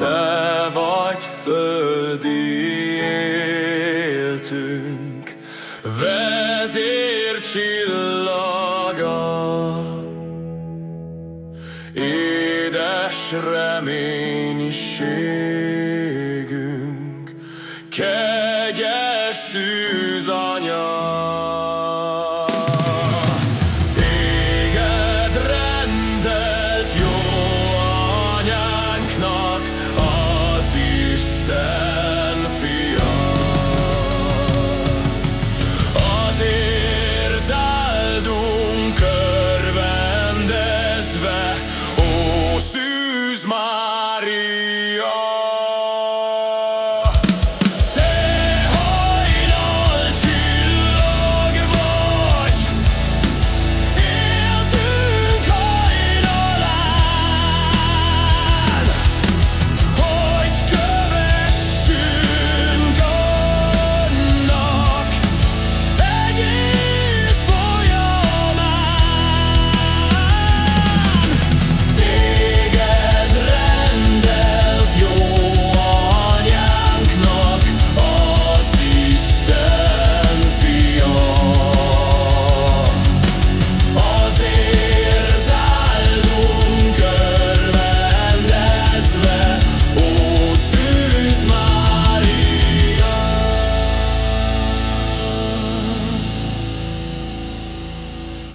te vagy földi éltünk, vezér csillaga, édes reménységünk, kegyes szűzanyag.